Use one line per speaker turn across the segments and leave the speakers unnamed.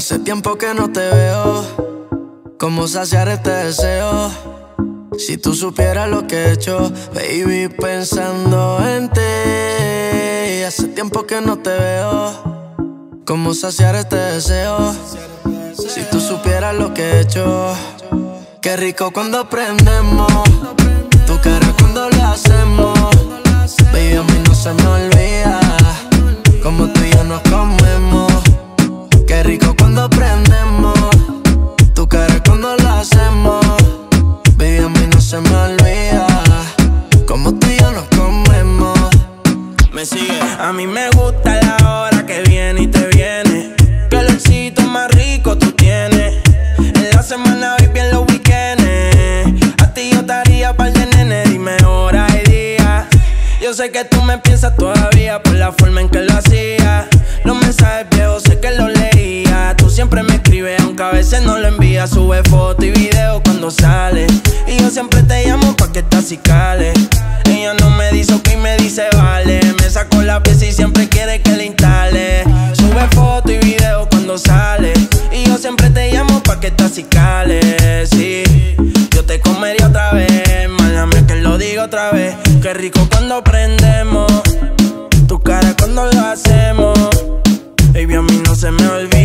Hace tiempo que no te veo. ¿Cómo saciar este deseo? Si tú supieras lo que he hecho, baby, pensando en ti. Hace tiempo que no te veo. ¿Cómo saciar este deseo? Si tú supieras lo que he hecho. Qué rico cuando prendemos. Tu cara cuando lo hacemos. Rico cuando prendemos. Tu cara cuando lo hacemos. Baby, a mí no se me olvida. Como tú y yo nos comemos.
Me sigue. A mí me gusta la hora que viene y te viene. Que el éxito más rico tú tienes. En la semana, baby, en los weekends. A ti yo estaría para de nene, dime hora y día. Yo sé que tú me piensas todavía por la forma en que lo hacía. Y yo siempre te llamo pa' que te cale. Ella no me dice ok, me dice vale. Me sacó la pieza y siempre quiere que le instale. Sube foto y video cuando sale. Y yo siempre te llamo pa' que te cale. Sí, yo te comería otra vez. Málame que lo digo otra vez. Qué rico cuando prendemos. Tu cara cuando lo hacemos. Baby, a mí no se me olvida.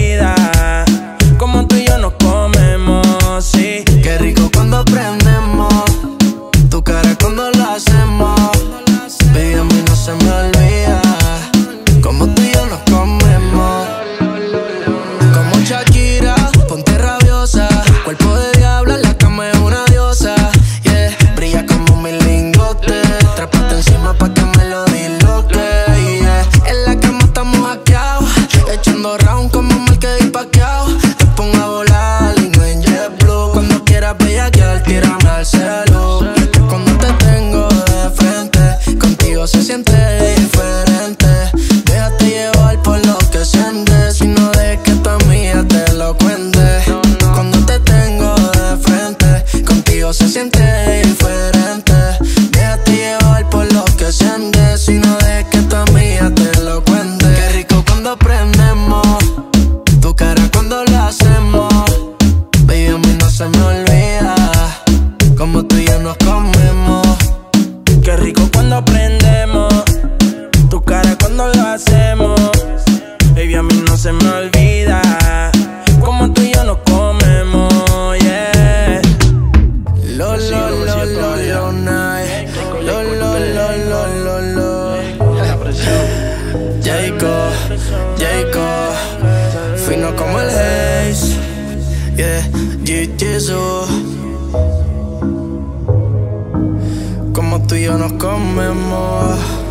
segundo round se me olvida. Como tú y yo nos comemos.
Qué rico cuando prendemos. Tu cara cuando lo hacemos. Baby, a mí no se me olvida. Como tú y yo nos comemos, yeah.
Lo, lo, lo, lo, lo, night. Lo, lo, lo, lo, lo, lo. Jacob, Jacob. Fino como el Haze. Yeah, Jiu-Jitsu. Como tú y yo nos comemos.